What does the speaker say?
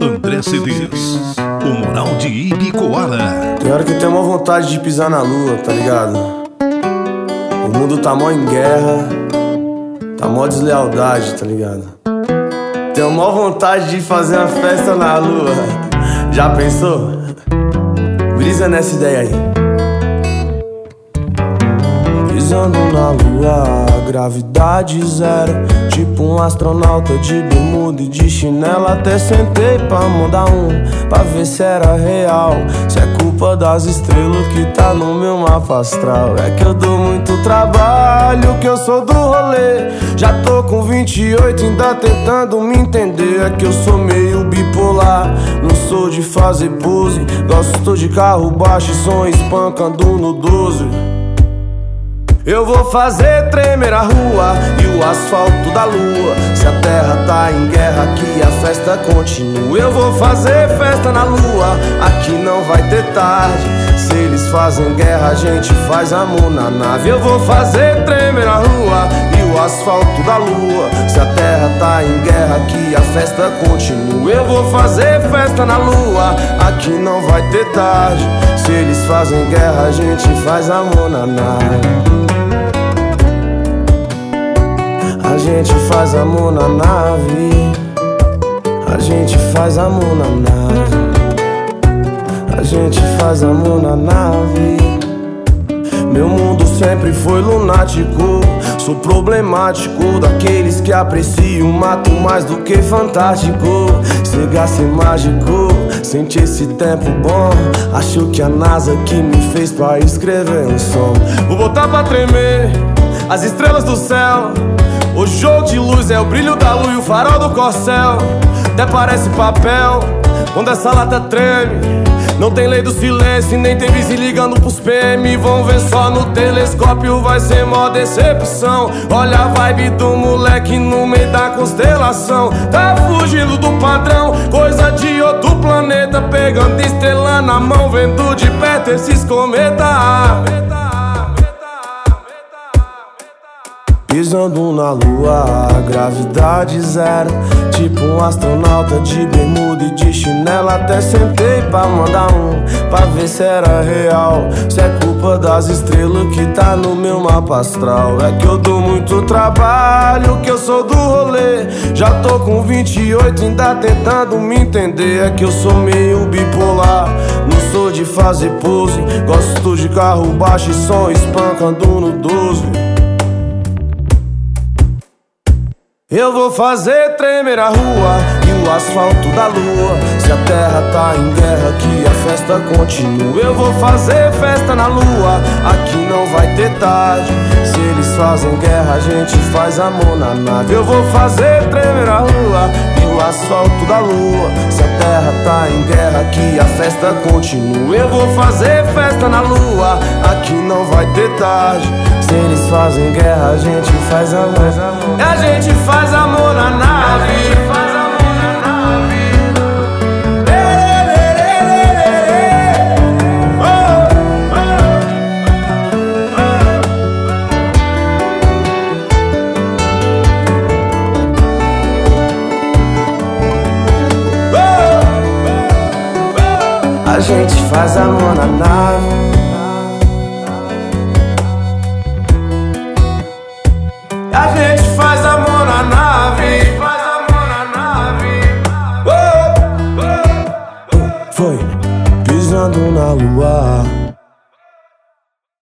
André Cedês, o moral de Ibicoara. Tem hora que eu tenho uma vontade de pisar na lua, tá ligado? O mundo tá mó em guerra, tá mó deslealdade, tá ligado? Tenho mó vontade de fazer uma festa na lua. Já pensou? Brisa nessa ideia aí. Pisando na lua, gravidade zero. Tipo um astronauta de bermuda e de chinela. Até sentei pra mandar um, pra ver se era real. Se é culpa das estrelas que tá no meu mapa astral. É que eu dou muito trabalho, que eu sou do rolê. Já tô com 28, ainda tentando me entender. É que eu sou meio bipolar, não sou de fazer pose. Gosto de carro baixo e som espancando no 12. Eu vou fazer tremer a rua e o asfalto da lua. Se a terra tá em guerra, aqui a festa continua. Eu vou fazer festa na lua, aqui não vai ter tarde. Se eles fazem guerra, a gente faz amor na nave. Eu vou fazer tremer a rua e o asfalto da lua. Se a terra tá em guerra, aqui a festa continua. Eu vou fazer festa na lua, aqui não vai ter tarde. Se eles fazem guerra, a gente faz amor na nave. Gente faz amor na nave. A gente faz amor na nave. A gente faz amor na nave. Meu mundo sempre foi lunático. Sou problemático daqueles que apreciam mato mais do que fantástico. Chega ser mágico, sente esse tempo bom. Acho que a NASA que me fez pra escrever um som. Vou botar pra tremer as estrelas do céu. O jogo de luz é o brilho da lua e o farol do corcel. Até parece papel quando essa lata treme. Não tem lei do silêncio, nem tem vice ligando pros PM. Vão ver só no telescópio, vai ser mó decepção. Olha a vibe do moleque no meio da constelação. Tá fugindo do padrão, coisa de. Pegando estrela na mão, vendo de perto esses cometas. Pisando na lua, gravidade zero. Tipo um astronauta de bermuda e de chinela. Até sentei pra mandar um, pra ver se era real. Se é culpa das estrelas que tá no meu mapa astral. É que eu dou muito trabalho, que eu sou do rolê. Já tô com 28, ainda tentando me entender. É que eu sou meio bipolar. Não sou de fazer pose. Gosto de carro baixo e som espancando no 12. Eu vou fazer tremer a rua e o asfalto da lua. Se a terra tá em guerra, que a festa continua. Eu vou fazer festa na lua, aqui não vai ter tarde. Fazem guerra, a gente faz amor na nave. Eu vou fazer tremer a rua e o asfalto da lua. Se a terra tá em guerra, que a festa continua. Eu vou fazer festa na lua, aqui não vai ter tarde. Se eles fazem guerra, a gente faz amor. A gente faz amor na nave. A gente faz amor na nave. A gente faz amor na nave. Na nave. Oh, oh, oh. Foi pisando na lua.